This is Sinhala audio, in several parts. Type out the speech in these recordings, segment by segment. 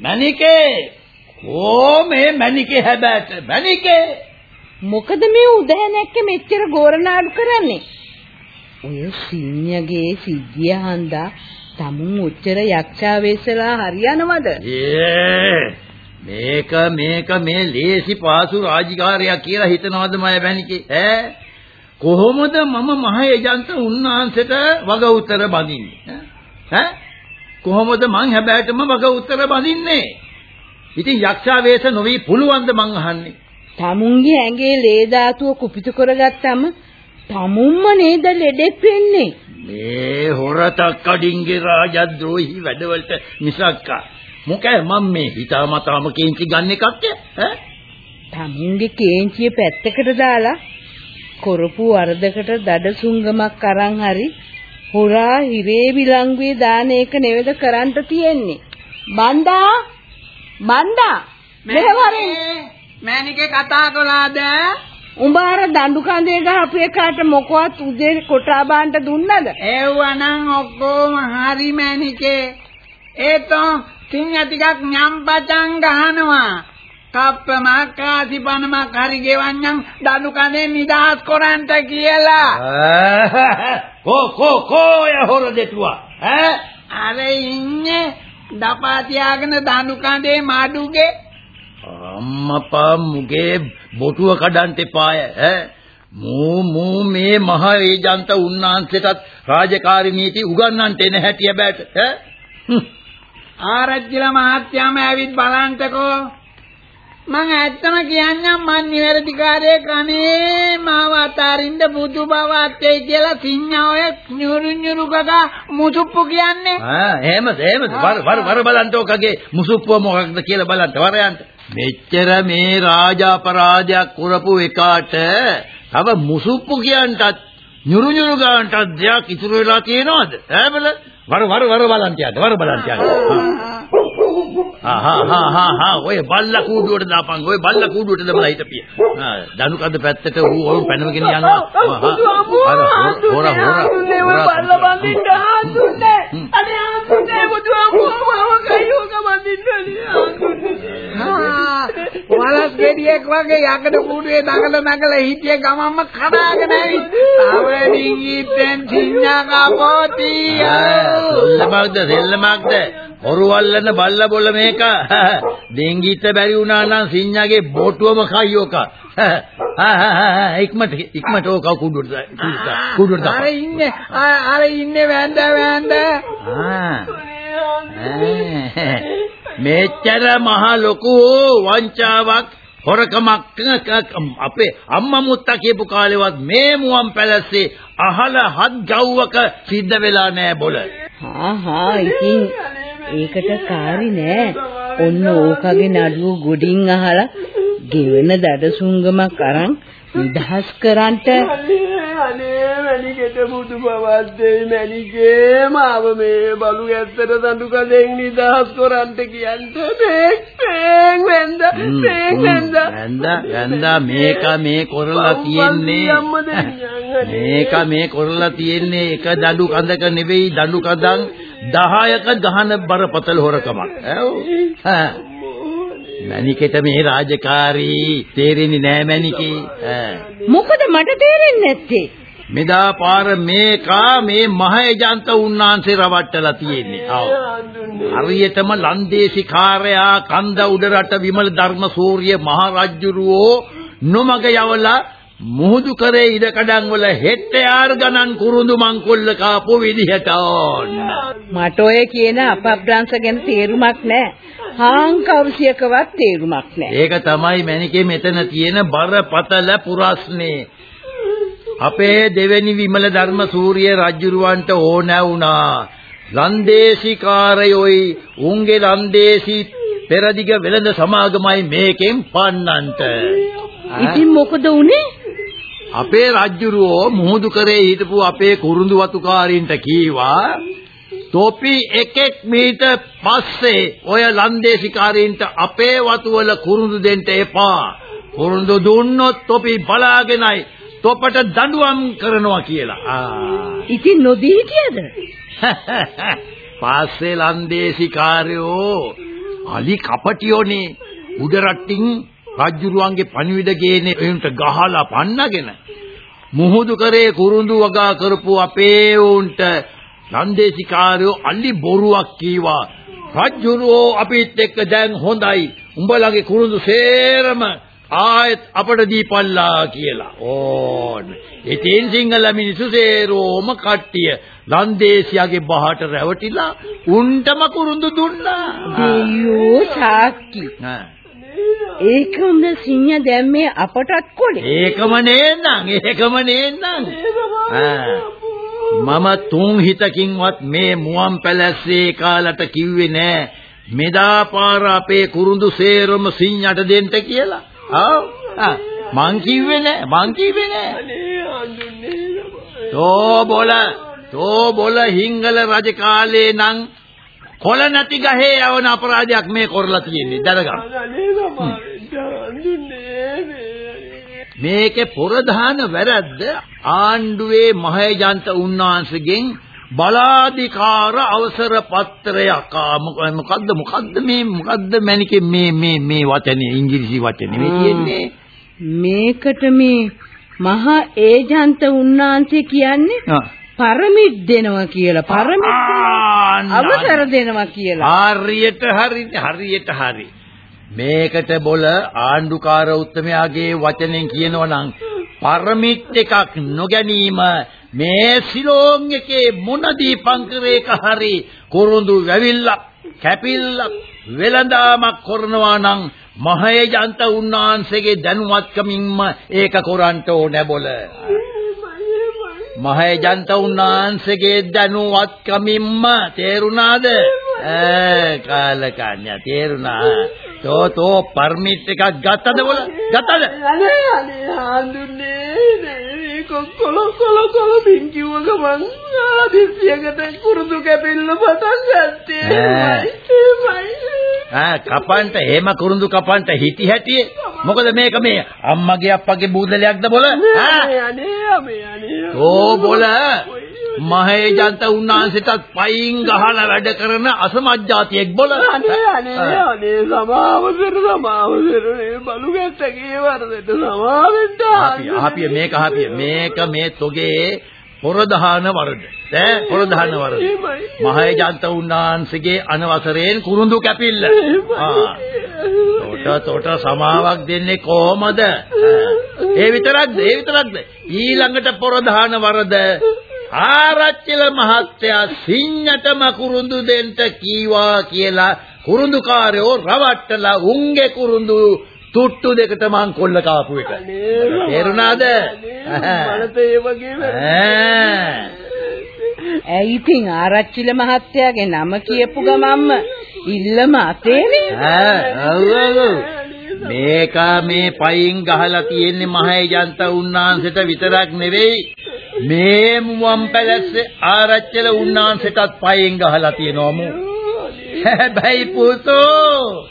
මණිකේ ඕ මේ මණිකේ හැබැට? මණිකේ! මොකද මේ උදැහැනැක්ක මෙච්චර ගෝරනාඩු කරන්නේ? ඔය සිඤ්ඤගේ සිද්ධිය හන්දා තමුන් උච්චර යක්ෂාවේශලා හරියනවද? මේක මේක මේ ලේසි පාසු රාජකාරියක් කියලා හිතනවද මම මණිකේ? ඈ? කොහොමද මම මහ එජන්ත උන්වහන්සේට වග උත්තර බඳින්නේ? ඈ කොහොමද මං හැබෑටම වග උත්තර බඳින්නේ? ඉතින් යක්ෂා වේශ නොවි පුළුවන්ද මං අහන්නේ? තමුන්ගේ ඇඟේ ලේ ධාතුව කුපිත කරගත්තම තමුන්ම නේද ලෙඩෙක් වෙන්නේ. මේ හොරතක් අඩින්ගේ රාජද්‍රෝහි වැඩවලට මිසක්කා මොකෑ මම මේ හිතාමතාම කේන්ති ගන්න එකක්ද ඈ තමුන්ගේ කේන්තිය පැත්තකට දාලා කරපු වරදකට දඩ සුංගමක් අරන් හරි හොරා හිරේ විලංගුවේ දාන එක නෙවෙද කරන්න තියෙන්නේ. මන්දා මන්දා මෙහෙවරින් මෑනිකේ කතා කළාද? උඹ අර දඬු කඳේ ගහපු එකාට මොකවත් උදේ කොටා බාන්න දුන්නද? ඒවනම් ඔක්කොම හරි මෑනිකේ. ඒතෝ සිංහ ටිකක් nyම්පතන් ගහනවා. කප්පමක් කාසිපනමක් හරි ගෙවන්නම් දඬු කඳේ නිදහස් කරන්ට කියලා. කෝ කෝ කෝ යහොර දෙතුවා ඈ? අර ඉන්නේ දපා තියාගෙන දඬු කඳේ මාඩුගේ. අම්මපා මුගේ බොටුව කඩන්ට එපාය. ඈ? මූ මූ මේ මහ ඒජන්ත උන්නාන්සේටත් රාජකාරී නීති උගන්වන්නට එන හැටි බෑට ඈ? ආරච්චිලා මහත්තයාම ඇවිත් බලන්ටකෝ මං ඇත්තම කියන්නම් මං නිවැරදි කාර්යය කනේ මාව අතාරින්න බුදු බව අත්තේ කියලා සිඤ්ඤාය nyuru nyuru ගගා මුසුප්පු කියන්නේ. ආ එහෙමද එහෙමද? වර වර වර බලන්න ඔකගේ මුසුප්පුව මොකක්ද කියලා බලන්න වර යන්න මෙච්චර මේ රාජ අපරාධයක් කරපු එකාට තව මුසුප්පු කියන්ටත් nyuru nyuru ගාන්ටත් දෙයක් ඉතුරු වෙලා තියෙනවද? ඈ බල. වර වර වර බලන්න යන්න වර බලන්න යන්න ආහා හා හා හා ඔය බල්ලා කූඩුවට දාපන්. ඔය බල්ලා කූඩුවට දාලා හිටපිය දනුකඳ පැත්තට ඌ වුන් පැනවගෙන යනවා. අර හොර හොර බල්ලා බඳින්න ආතුනේ අනේ ආතුනේ බුදුහාමුදුරුවෝ කයියෝක බඳින්න වලස් ගෙඩියක් වගේ යකඩ කූඩුවේ දඟල නගල හිටිය ගමම්ම කඩාගෙන ඇවිත් තවඩින් ඉතින් සිඤ්ඤා කපෝතිය සෙල්ලමක්ද සෙල්ලමක්ද හොරුවල්ලන බල්ල බොල්ල මේක. දෙංගිට බැරි වුණා නම් සිඤ්ඤාගේ බොටුවම කයියෝක ඉක්මට ඉක්මට ඕක කුඩුවට කුඩුවට අර ඉන්නේ අර ඉන්නේ වැඳ වැඳ. මෙච්චර මහ ලොකු වංචාවක් හොරකමක් අපේ අම්මා මුත්තා කියපු කාලෙවත් මේ මුවන් පැලස්සේ අහල හත් ගව්වක සිද්ධ වෙලා නෑ බොල. හා හා ඉතින් ඒකට කාරි නෑ. ඔන්න ඕකගේ නඩුව ගොඩින් අහලා ගෙවෙන දඩසුංගමක් අරන් නිදහස් කරන්ට. අනේ මණිකට බුදු බවක් දෙයි මණිකේ මාව මේ බලු ඇත්තට දඬු කඳෙන් නිදහස් කරන්ට කියන්ට. මේ පේන් වෙන්ද වෙන්ද වෙන්ද වෙන්ද මේක මේ කරලා තියෙන්නේ. මේක මේ කරලා තියෙන්නේ එක දඬු කඳක නෙවෙයි දඬු කඳන් 10ක ගහන බරපතල හොරකමක්. ඈ. මණිකේට මේ රාජකාරී තේරෙන්නේ නෑ මණිකේ. මොකද මට තේරෙන්නේ නැත්තේ? මෙදා පාර මේකා මේ මහ එජන්ත උන්නාන්සේ රවට්ටලා තියෙන්නේ. හරියටම ලන්දේසිකාරයා කන්ද උඩරට විමල ධර්ම සූර්ය මහ රජුරෝ නොමග යවලා මුහුදු කරේ ඉඩකඩම් වල හෙට්ටයාර ගණන් කුරුඳු මංකොල්ල කාපු විදිහට ඕන්න. මට ඔය කියන අපබ්‍රංශ ගැන තේරුමක් නැහැ. හාංකවසියකවත් තේරුමක් නැහැ. ඒක තමයි මැනිකේ මෙතන තියෙන බරපතල පුරස්නේ. අපේ දෙවෙනි විමල ධර්ම සූර්ය රජුරවන්ට ඕන වුණා. ලන්දේසිකාරයෝයි උන්ගේ ලන්දේසි පෙරදිග වෙළඳ සමාගමයි මේකෙන් පන්නන්ට. ඉතින් මොකද උනේ? අපේ රජ්ජුරුවෝ මුහුදු කරේ හිටපු අපේ කුරුඳු වතුකාරින්ට කීවා තොපි එකෙක් මීට පස්සේ ඔය ලන්දේසිකාරින්ට අපේ වතුවල කුරුඳු දෙන්න එපා. කුරුඳු දුන්නොත් තොපි බලාගෙනයි තොපට දඬුවම් කරනවා කියලා. ආ. ඉතින් නොදී හිටියද? පස්සේ ලන්දේසිකාරයෝ අලි කපටියෝනේ උඩරටින් රජ්ජුරුවන්ගේ පණිවිඩ ගේනේ එන්ට ගහලා පන්නගෙන. මුහුදු කරේ කුරුඳු වගා කරපු අපේ උන්ට ලන්දේසිකාරයෝ අලි බොරුවක් කීවා. රජ්ජුරුවෝ අපිත් එක්ක දැන් හොඳයි. උඹලගේ කුරුඳු සේරම ආයෙත් අපට දීපල්ලා කියලා. ඕන ඉතින් සිංහල මිනිස්සු සේරෝම කට්ටිය ලන්දේසියාගේ බහට රැවටිලා උන්ටම කුරුඳු දුන්නා. අයියෝ සාක්කි. ඒක උඹ සිංහ දැම්මේ අපටත් කොලේ. ඒකම නේනම් ඒකම නේනම් මම තුන් හිතකින්වත් මේ මුවන් පැලැස්සේ කාලට කිව්වේ නෑ. මෙදා පාර අපේ කුරුඳු සේරම සිංහට දෙන්න කියලා. ආ. මං කිව්වේ නෑ මං කිව්වේ නෑ. තෝ බොල තෝ බොල හිංගල රජ කාලේ නම් කොළ නැති ගහේ යවන අපරාධයක් මේ කරලා තියෙන්නේ. දැනගන්න. මේකේ ප්‍රධාන වැරද්ද ආණ්ඩුවේ මහේජන්ත උන්වහන්සේගෙන් බලාධිකාර අවසර පත්‍රයක්. මොකද්ද මොකද්ද මේ මොකද්ද මැනිකේ මේ මේ මේ වචනේ ඉංග්‍රීසි වචනේ? මේ තියෙන්නේ? මේකට මේ මහා ඒජන්ත උන්නාන්සේ කියන්නේ පරමිට් දෙනවා කියලා. පරමිට් අවසර දෙනවා කියලා. හරියට හරියට හරියට හරි. මේකට බොල ආණ්ඩුකාර උත්තමයාගේ වචනෙන් කියනවා නම් පරමිට් එකක් නොගැනීම මේ සිලෝන් එකේ මොන දීපංකරයක හරි කුරුඳු වැවිල්ලක් කැපිල්ලක් වෙළඳාමක් කරනවා නම් මහේජන්ත උන්වහන්සේගේ දැනුවත්කමින්ම ඒක කරන්ට ඕනේ බොල මහේජන්ත උන්වහන්සේගේ දැනුවත්කමින්ම තේරුණාද? ඈ කාලකන්‍යා තේරුණා. තෝ තෝ පර්මිට් එකක් ගත්තද බොල ගත්තද? අනේ අනේ හඳුන්නේ කොල කොල කොල බින් කිව්ව ගමන් ආදිස්යකට කුරුදු කැපෙන්න පටන් ගත්තේ. ආ කපන්ට එහෙම කුරුඳු කපන්ට හිටි හැටියේ මොකද මේක මේ අම්මගේ අප්පගේ බූදලයක්ද බොල? ආ අනේ අමේ අනේ. ඕ බොල මහේජන්ත උන්වහන්සේටත් පයින් ගහලා වැඩ කරන අසමජ්ජාතියෙක් බොල අනේ අනේ අනේ සමාව කර සමාව කරනේ බලු ගැට්ටගේ වරදට සමාවෙන්න ආපිය මේක ආපිය මේක මේ තොගේ පොරදහන වරද? ඈ පොරදහන වරද? මහේජන්ත උන්වහන්සේගේ අනවසරයෙන් කුරුඳු කැපිල්ල. ආ. තොට සමාවක් දෙන්නේ කොහමද? ඒ විතරක්ද ඒ විතරක්ද? ඊළඟට පොරදහන වරද ආරච්චිල මහත්තයා සිඤ්ඤටම කුරුඳු දෙන්න කීවා කියලා කුරුඳුකාරයෝ රවට්ටලා උන්ගේ කුරුඳු තුට්ටු දෙකට මං කොල්ල කාපු එක. තේරුණාද? මනස ඒ වගේ ඇයි ඉතින් ආරච්චිල මහත්තයාගේ නම කියපු ගමන්ම ඉල්ලම අතේනේ මේක මේ පයින් ගහලා තියෙන්නේ මහේජන්ත උන්නාන්සේට විතරක් නෙවෙයි මේ මුවන් පැලැස්සේ ආරච්චිල උන්නාන්සේටත් පයින් ගහලා තියෙනවා මු හැබැයි පුතෝ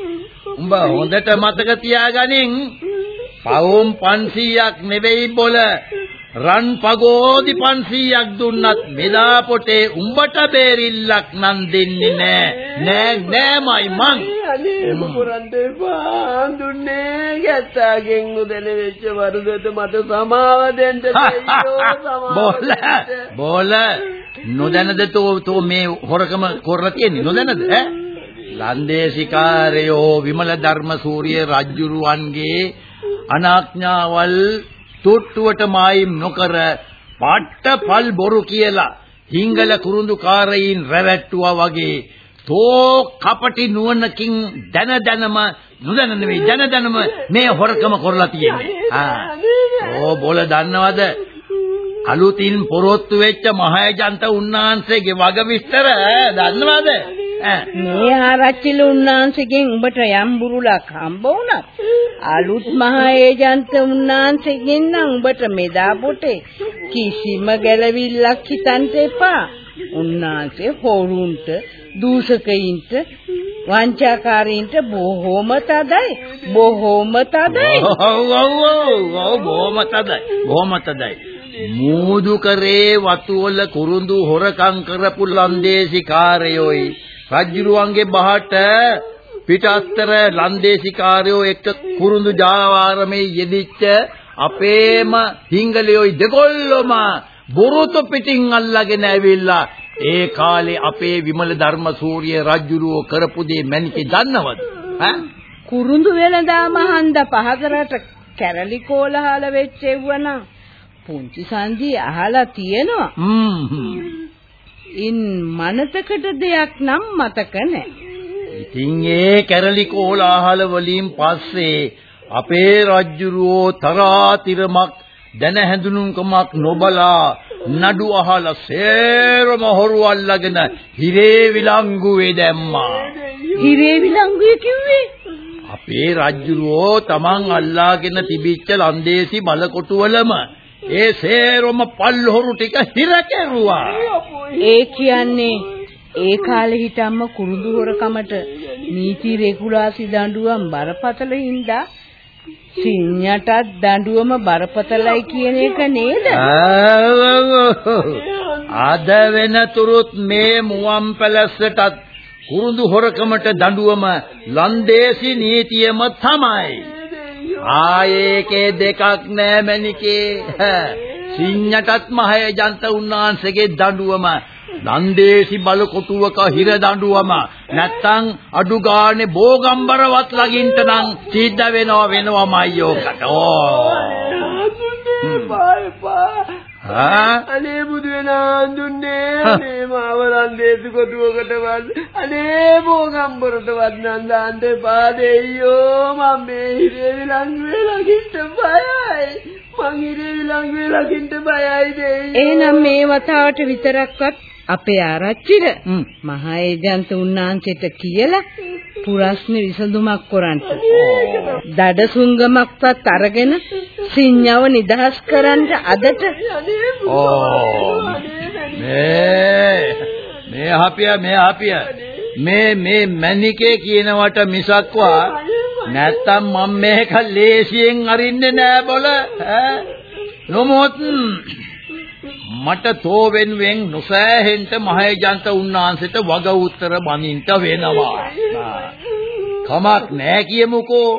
උඹ හොඳට මතක තියාගනින්. පවුම් 500ක් නෙවෙයි බොල. රන් පගෝදි 500ක් දුන්නත් මෙදා පොටේ උඹට බේරිල්ලක් නම් දෙන්නේ නෑ. නෑ නෑමයි මං. අනේ මොකරන්දේ පාඳුන්නේ ගැත්තාගෙන් උදෙන වෙච්ච වරදට මට සමාව දෙන්න බෝල බෝල. නොදැනද තෝ මේ හොරකම කරලා තියෙන්නේ? නොදැනද ඈ? ලන්දේසිකාරයෝ විමල ධර්ම සූර්ය රජ්ජුරුවන්ගේ අනාඥාවල් තුට්ටුවට මායිම් නොකර පට්ටපල් බොරු කියලා හිංගල කුරුඳුකාරයින් රැවැට්ටුවා වගේ තෝ කපටි නුවණකින් දන දනම නුදන නෙවෙයි දන දනම මේ හොරකම කරලා තියෙන්නේ. ආ. ඕ බොල දන්නවද? අලුතින් පොරොත්තු වෙච්ච මහේජන්ත උන්නාන්සේගේ වග විස්තර දන්නවද? ඈ මේ ආරච්චිල උන්නාන්සේගෙන් උඹට යම් බුරුලක් හම්බ වුණත් අලුත් මහා ඒජන්ත උන්නාන්සේගෙන් නම් උඹට මෙදා පොටේ කිසිම ගැළවිල්ලක් හිතන්න එපා. උන්නාන්සේ හොරුන්ට දූෂකයින්ට වංචාකාරීන්ට බොහෝම තදයි බොහෝම තදයි. ඔව් ඔව් ඔව් ඔව් බොහොම තදයි බොහොම තදයි. මූදු කරේ වතුවල කුරුඳු හොරකම් කරපු ලන්දේසිකාරයෝයි. රජුරුවන්ගේ බහට පිටස්තර ලන්දේසිකාරයෝ එක්ක කුරුඳු ජාවාරමේ යෙදිච්ච අපේම හිංගලියෝයි දෙකොල්ලොම බොරුතු පිටින් අල්ලගෙන ඇවිල්ලා ඒ කාලේ අපේ විමල ධර්මසූරිය රජුරුව කරපු දේ මැනිකේ දන්නවද? ඈ? කුරුඳු වෙලඳාම හන්ද පහතරට කැරලි කෝලහල වෙච්ච එව්වනම් පුංචි සංජී අහලා තියෙනවා ඉන් මනතකට දෙයක් නම් මතක නැහැ ඉතින් ඒ කැරලි කෝලාහල වලින් පස්සේ අපේ රජ්ජුරුවෝ තරාතිරමක් දැන හැඳුනුම්කමක් නොබලා නඩු අහලා සේරම හොරු අල්ලගෙන හිරේ විලංගුවේ දැම්මා. හිරේ විලංගුවේ කිව්වේ අපේ රජ්ජුරුවෝ Taman අල්ලාගෙන තිබිච්ච ලන්දේසි බලකොටුවලම ඒ සේරම පල්හොරු ටික හිර කෙරුවා. ඒ කියන්නේ ඒ කාලේ හිටම්ම කුරුඳු හොරකමට නීති රෙගුලාසි දඬුවම් බරපතල හින්දා සිඤ්ඤටත් දඬුවම බරපතලයි කියන එක නේද? අද වෙනතුරුත් මේ මුවන් පැලැස්සටත් කුරුඳු හොරකමට දඬුවම ලන්දේසි නීතියම තමයි. ආයේකේ දෙකක් නෑ මණිකේ. සිඤ්ඤටත් මහේජන්ත උන්වහන්සේගේ දඬුවම. නන්දේසි බල කොටුවක හිර දඬුවම. නැත්තම් අඩු ගානේ බෝගම්බරවත් ළඟින්ට නම් සිද්ධ වෙනව වෙනවමයි ඕකට. ආ අනේ බුදු වෙන හඳුන්නේ අනේ මාව රන්දේසි කොටුවකට වත් අනේ බෝගම්බරටවත් නම් දාන්න එපා දෙයියෝ මම මේ හිරේ විලංගුවේ ළඟින්ට බයයි. මං හිරේ විලංගුවේ ළඟින්ට බයයි දෙයියෝ. එහෙනම් මේ වතාවට විතරක්වත් අපේ ආරච්චිට. මහා ඒජන්ත උන්නාන්සේට කියලා පුරස්න විසඳුමක් කරන්න. දඩසුංගමක්වත් අරගෙන සිඤ්ඤාව නිදහස් කරන්න අදට. මේ මේ හපිය මේ හපිය මේ මේ මැනිකේ කියනවට මිසක්වා නැත්තම් මම මේක ලේසියෙන් අරින්නේ නෑ බොල. ඈ? නොමොත් මට තෝ වෙනුවෙන් නොසෑහෙන්න මහේජන්ත උන්නාන්සේට වග උත්තර බඳින්න වෙනවා. කමක් නෑ කියමුකෝ.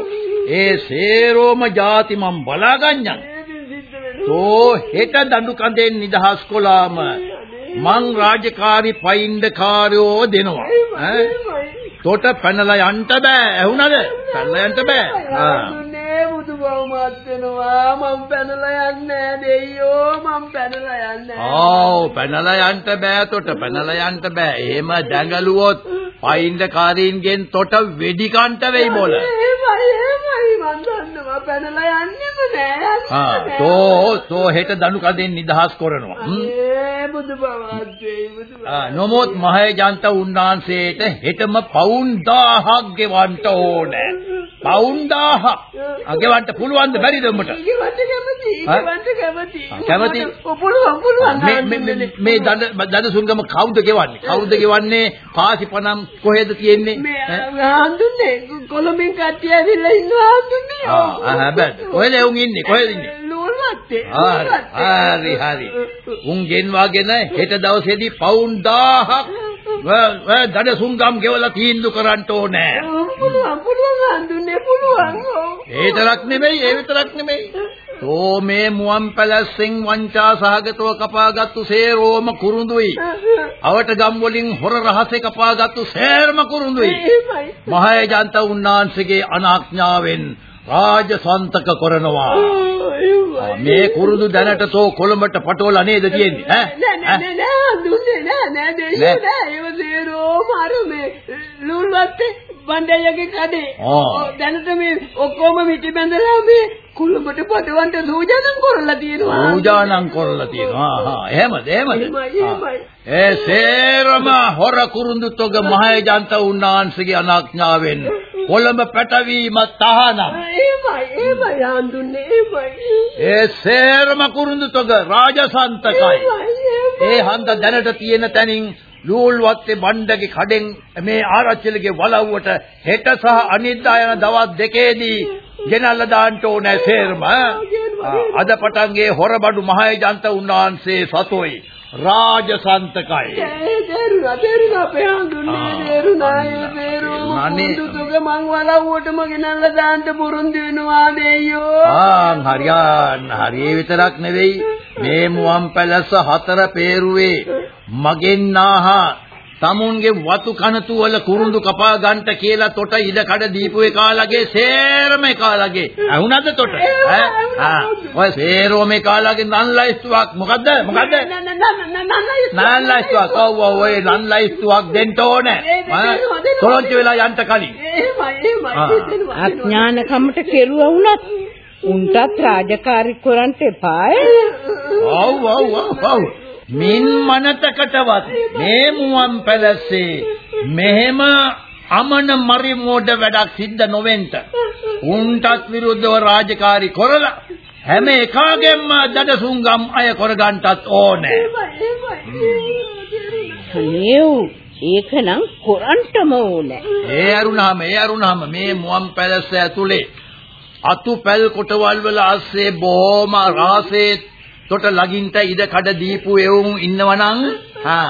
ඒ සේරෝම ಜಾති මම බලාගන්නම්. තෝ හෙට දඬු කඳෙන් නිදහස් කොලාම මං රාජකාරි පයින්ඩ කාර්යෝ දෙනවා. ඈ? තොට පැනලා යන්න බෑ. ඇහුණද? පැනලා යන්න බෑ. ආ. හඳුන්නේ බුදු බව මත් වෙනවා. මම පැනලා යන්නේ දෙයියෝ. මම පැනලා යන්නේ ආව් පැනලා යන්න බෑ තොට. පැනලා යන්න බෑ. එහෙම දැඟලුවොත් පයින්ඩ කාරීන්ගෙන් තොට වෙඩි කන්ට වෙයි බොල. එහෙමයි එහෙමයි. මං දන්නවා. පැනලා යන්නෙම නෑ ආ තෝ තෝ හෙට දඬු කඳෙන් නිදහස් කරනවා? ඒ බුදු බවත් වෙයි බුදු බව ආ නොමොත් මහේජන්ත උන්නාන්සේට හෙටම පවුන් 1000ක් ගෙවන්න ඕනේ. පවුන් 1000ක්. ආ ගෙවන්න පුළුවන්ද බැරිද උඹට? ඊවට කැමති? ඊවට කැමති කැමති? පුළුවන් පුළුවන් මේ මේ- දඩ දඩ සුංගම කවුද ගෙවන්නේ? කවුද ගෙවන්නේ? පාසිපනම් කොහෙද තියෙන්නේ? මේ? හඳුන්නේ කොළඹින් කට්ටිය ඇවිල්ලා ඉන්නවා හඳුන්නේ ආ හැබැයි කොහෙද උන් ඉන්නේ? කොහෙද ඉන්නේ? ලෝල්වත්තේ හරි හරි. උන් ගෙන්වාගෙන හෙට දවසේදී පවුන් 1000ක් දඩ සුංගම් ගෙවලා තීන්දුව කරන්න ඕනේ. පුළුවන් පුළුවන් හඳුන්නේ පුළුවන්. ඒ තරක් නෙමෙයි ඒ විතරක් නෙමෙයි. තෝ මේ මුවන් පැලැස්සෙන් වංචා සහගතව කපාගත්තු සේරෝම කුරුඳුයි. අවට ගම් වලින් හොර රහසේ කපාගත්තු සේරම කුරුඳුයි. මහේජන්ත උන්නාන්සේගේ අනාඥාවෙන් රාජසන්තක කරනවා. මේ කුරුඳු දැනට තෝ කොළඹට පටවලා නේද තියෙන්නේ? ඈ? නෑ නෑ නෑ නෑ හඳුන්නේ නෑ නෑ දෙයියෝ නෑ. ඒව සේරෝම අර මේ ලුල්වත්තේ බණ්ඩයගේ කඩේ. දැනට මේ ඔක්කොම මිටි බැඳලා මේ කුළුඹට පටවන්න සූදානම් කරලා තියෙනවා. පූජානම් කරලා තියෙනවා. ආහා. එහෙමද? එහෙමද? ඒ සේරම හොර කුරුඳු තොග මහේජන්ත උන්නාන්සේගේ අනාඥාවෙන් කොළඹ පැටවීම තහනම්. එහෙමයි, එහෙමයි හඳුන්නේ එහෙමයි. ඒ සේරම කුරුඳු තොග රාජසන්තකයි. ඒ හන්ද දැනට තියෙන තැනින් ලූල්වත්තේ බණ්ඩගේ කඩෙන් මේ ආරච්චිලගේ වලව්වට හෙට සහ අනිද්දා යන දවස් දෙකේදී ගෙනල්ලා දාන්න ඕනේ සේරම. අද පටන්ගේ හොරබඩු මහේජන්ත උන්වහන්සේ සතොයි රාජසන්තකයි. තේරුණා තේරුණා අපේ හඳුන්නේ ආ. තේරුණා ඒ තේරුණා. අනේ. දුක මං වලව්වටම ගෙනල්ලා දාන්න පුරුදු වෙනවා දෙයියෝ. ආන් හරියන් හරිය විතරක් නෙවෙයි මේ මුවන් පැලස හතර පේරුවේ මගෙන් නාහා තමුන්ගේ වතු කනතු වල කුරුඳු කපා ගන්නට කියලා තොට ඉඩ කඩ දීපු එකාලගේ සේරම එකාලගේ. ඇහුණද තොට? ඈ? ඔය සේරම එකාලගේ නන්ලයිස්තුවක් මොකද්ද? මොකද්ද? නන්ලයිස්තුවක්. ඔව් ඔව් ඔය නන්ලයිස්තුවක් දෙන්න ඕනේ. තොලොංචි වෙලා යන්න කලින්. එහෙමයි. අඥානකමට කෙරුවා වුණත් උන්ටත් රාජකාරී කරන්න එපාය. ඔව් ඔව් ඔව් මින් මනතකටවත් මේ මුවන් පැලස්සේ මෙහෙම අමන මරි මෝඩ වැඩක් සිද්ධ නොවෙන්න උන්ටත් විරුද්ධව රාජකාරී කරලා හැම එකාගෙම දඩසුංගම් අය කරගන්නටත් ඕනේ ඌ ඒකනම් කරන්නම ඕනේ. ඒ අරුණාම ඒ අරුණාම මේ මුවන් පැලස්ස ඇතුලේ අතු පැල් කොටවල් වල ASCII බොහොම රාසේ තොට ලගින්ට ඉඩ කඩ දීපු එවුන් ඉන්නවනම් හා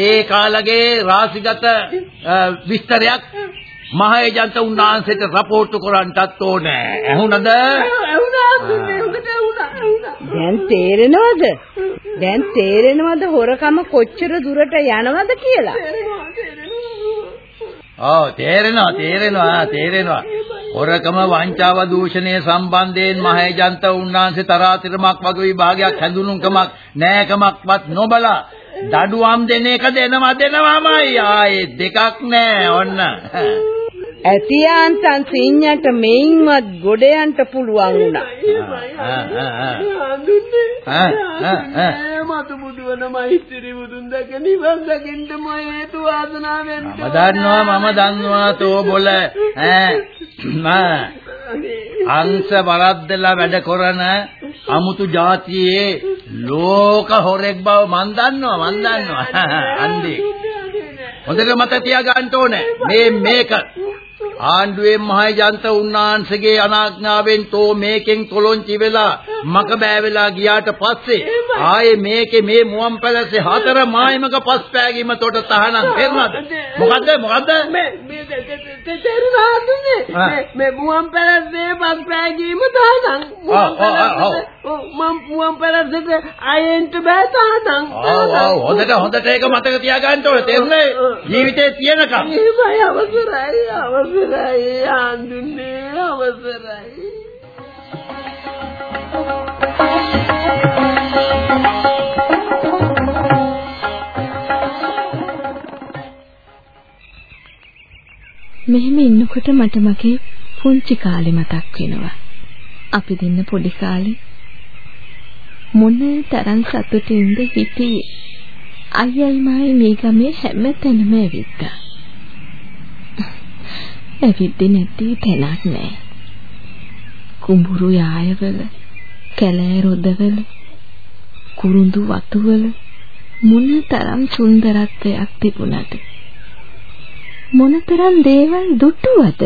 ඒ කාලගේ රාසිගත විස්තරයක් මහේජන්ත උන්වහන්සේට රපෝට්ටු කරන්නටත් ඕනේ. ඇහුණද? දැන් තේරෙනවද? දැන් තේරෙනවද හොරකම කොච්චර දුරට යනවද කියලා? තේරෙනවා තේරෙනවා. ඔව් තේරෙනවා තේරෙනවා තේරෙනවා. හොරකම වංචාව දූෂණය සම්බන්ධයෙන් මහේජන්ත උන්වහන්සේ තරාතිරමක් වගේ විභාගයක් හැඳුනුම්කමක් නෑකමක්වත් නොබලා දඩුවම් දෙන එක දෙනවා දෙනවාමයි ආයේ දෙකක් නෑ ඔන්න. ඇතියාන්තන් සිඤ්ඤට මෙයින්වත් ගොඩ යන්න පුළුවන් වුණා. ආ, ආ, ආ. හඳුන්නේ. ආ, ආ, ආ. මතු බුදුවන මෛත්‍රී බුදුන් දැක නිවන් දකින්න මම හේතු වාසනා වෙන්න. මම දන්නවා මම දන්නවා තෝ බොල ඈ මා අංශ වරද්දලා වැඩ කරන අමුතු જાතියේ ලෝක හොරෙක් බව මන් දන්නවා මන් දන්නවා අන්දේ හොඳට මතක තියාගන්න ඕනේ මේ මේක ආණ්ඩුවේ මහජනත උන්නාන්සේගේ අනාඥාවෙන් තෝ මේකෙන් තොලොංචි වෙලා මක බෑ වෙලා ගියාට පස්සේ ආයේ මේකේ මේ මුවන් පැලසේ හතර මායිමක පස් පෑගීම තොට තහනම් කරනවද මොකද්ද? මොකද්ද? මේ මේ හඳුන්නේ. ආ. මේ මුවන් පැලස්සේ පස් පෑගීම ඔව්. මම මුවන් පැලස්සට අයෙන්ට බෑ ඔව් හොඳට හොඳට ඒක මතක තියාගන්න ඕනේ තේරුණේ ජීවිතේ තියෙනකම් එහෙමයි අවසරයි අවසරයි හඳුන්නේ අවසරයි. මෙහෙම ඉන්නකොට මට මගේ පුංචි කාලේ මතක් වෙනවා. අපි දෙන්න පොඩි කාලේ මොන තරම් සතුටින්ද හිටියේ. අයියයි මායි මේ ගමේ හැම තැනම ඇවිත්තා. ඇවිද්දේ නැති තැනක් නෑ. කුඹුරු යායවල, කැලෑ රොදවල, කුරුඳු වතුවල මොන තරම් සුන්දරත්වයක් තිබුණද? මොනතරම් දේවල් දුටුවද?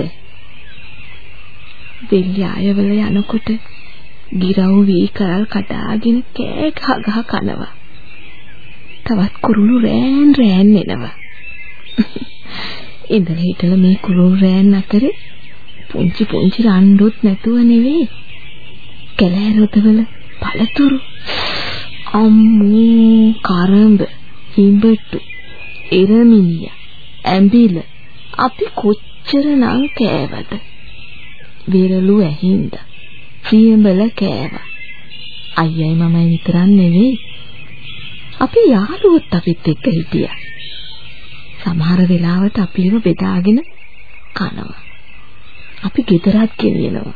දෙල්ල අයවල යනකොට ගිරව් වී කරල් කඩාගෙන කෑ ගහ ගහ කනවා. තවත් කුරුළු රෑන් රෑන් එනවා. ඉඳලා හිටලා මේ කුරුළු රෑන් අතරේ පුංචි පුංචි රණ්ඩුත් නැතුව නෙවෙයි. කැලෑ රොතවල පළතුරු අම්මෝ කරඹ හිඹට්ටු එරමිනිය ඇඹිල අපි කොච්චරනම් කෑවද විරලු ඇහිඳ සියඹල කෑවා අයියයි මමයි විතරක් නෙවෙයි අපි යාළුවොත් අපිත් එක්ක හිටියා සමහර වෙලාවට අපිව බෙදාගෙන කනවා. අපි ගෙදරත් ගෙනියනවා.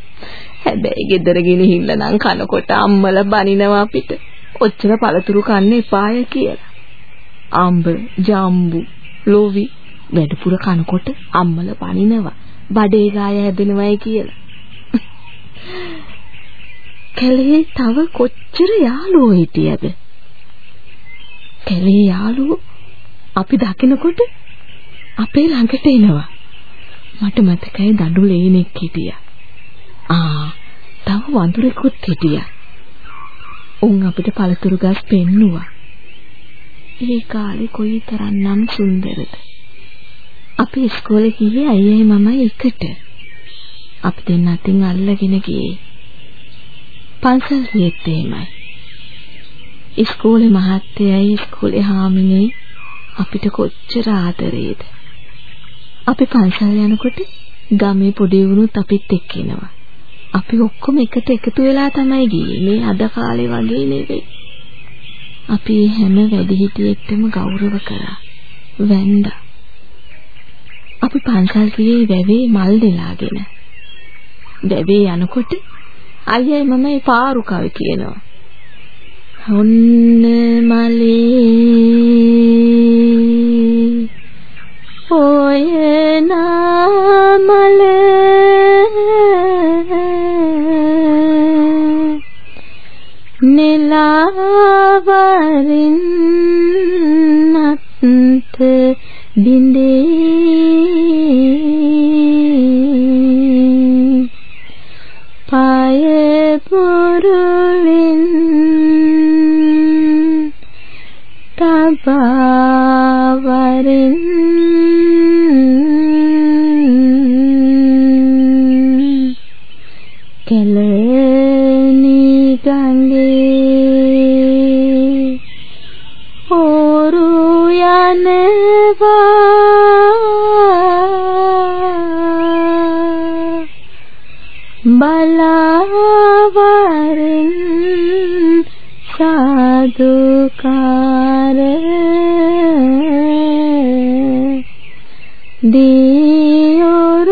හැබැයි ගෙදර ගෙනහිල්ලා නම් කනකොට අම්මලා බනිනවා අපිට. ඔච්චර පළතුරු කන්න එපාය කියලා. අම්බ, ජම්බු, ලෝවි වැඩිපුර කනකොට අම්මලා බනිනවා. බඩේ ගාය හැදෙනවයි කියලා. කැලේ තව කොච්චර යාළුවෝ හිටියද? කැලේ යාළුවෝ අපි දකිනකොට අපේ ළඟට එනවා. මට මතකයි දඬු ලේනෙක් හිටියා. ආ, තව වඳුරෙකුත් හිටියා. උන් අපිට පළතුරු ගස් පෙන්නුවා. ඒ කාලේ කොයිතරම්නම් සුන්දරද. අපි ඉස්කෝලේ ගියේ අයියයි මමයි එකට. අපි දෙන්න අතින් අල්ලගෙන ගියේ. පන්සල් ගියෙත් එහෙමයි. ඉස්කෝලේ මහත්තයයි ඉස්කෝලේ හාමිනේ අපිට කොච්චර ආදරේද. අපි පන්සල් යනකොට ගමේ පොඩි වුණුත් අපිත් එක්ක එනවා. අපි ඔක්කොම එකට එකතු වෙලා තමයි ගියේ. මේ අද කාලේ වගේ නෙවෙයි. අපි හැම වැඩිහිටියෙක්ටම ගෞරව කරා. වැන්දා. අපි පන්සල් ගියේ වැවේ මල් දෙලාගෙන. වැවේ යනකොට අයියයි මමයි පාරු කවි කියනවා. ඔන්න මලේ ඔය නාමල නෙලාවරින් නත් බින්දේ පුරුලින් තබාවරින් කෙලනි ගංගේ ඕරු යනවා බලාවරින් සාදුකාර දියුරුවක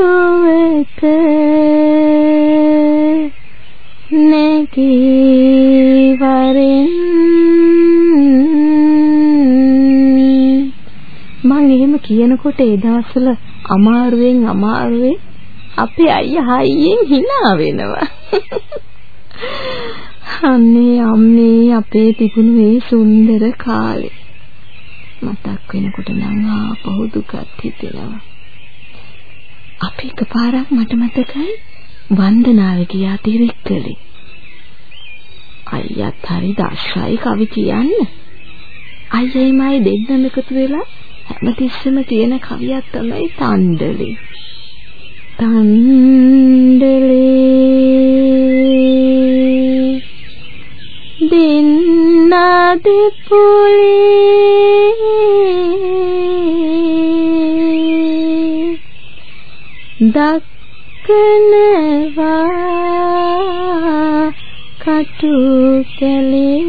නැගීවරින් මං එහෙම කියනකොට ඒ දවස්වල අමාරුවෙන් අමාරුවේ අපේ අයියා හයියෙන් hina වෙනවා. අනේ අම්මේ අපේ තිබුණු මේ සුන්දර කාලේ. මතක් වෙනකොට නම් ආපහු දුකත් හිතෙනවා. අපි එකපාරක් මට මතකයි වන්දනාවේ ගියා තිරික්කලේ. අයියත් හරි දක්ෂයි කවි කියන්න. අයියයි මයි දෙන්නම එකතු වෙලා හැමතිස්සෙම කියන කවියක් තමයි තණ්ඩලේ. තණ්ඩලේ දින්නද පුලේ දක්කනවා කටු කැලේ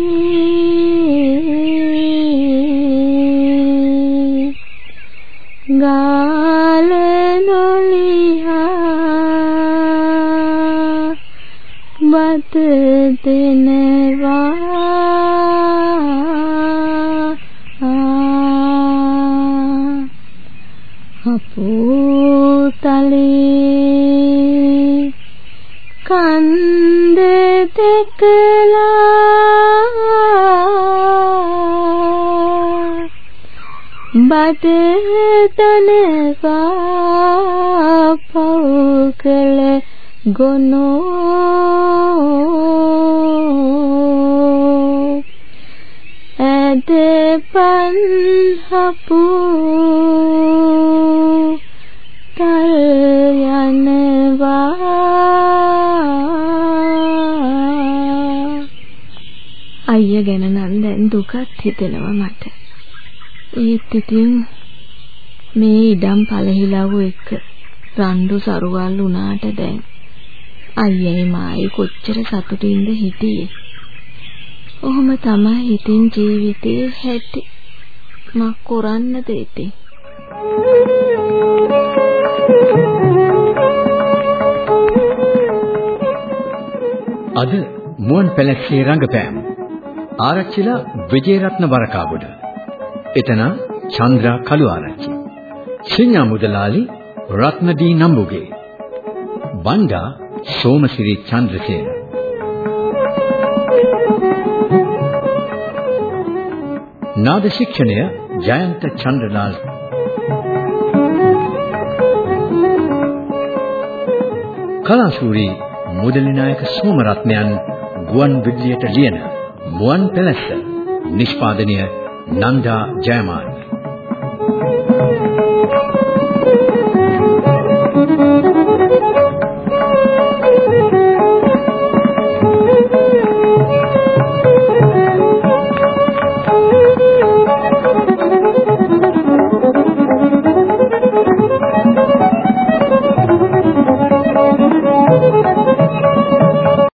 බඩ දනවා පෞකල ගොනෝ ඇද පන්හපු තල් යනවා අයියා ගැන නම් දැන් දුකත් හිතෙනවා මට. ඒත් ඉතින් මේ ඉඩම් පළහිලව එක රණ්ඩු සරුවල් වුණාට දැන් අයියේ මායි කොච්චර සතුටින්ද හිටියේ. ඔහොම තමයි හිතින් ජීවිතේ හැටි. මක් කරන්නද ඉතින්? අද මුවන් පැලැස්සේ රංගපෑම් ආරච්චිලා විජේරත්න වරකාගොඩ එතන චන්ද්‍රා කළු ආරච්චි. සිඤ්ඤා මුදලාලි රත්නදී නම්බුගේ. බණ්ඩා සෝමසිරි චන්ද්‍රසේන. නාද ශික්ෂණය ජයන්ත චන්ද්‍රලාල්. කලාශූරී මුදලි නායක සෝමරත්නයන් ගුවන් විදුලියට ලියන මුවන් පැලැස්ස නිෂ්පාදනය Nanda Jaman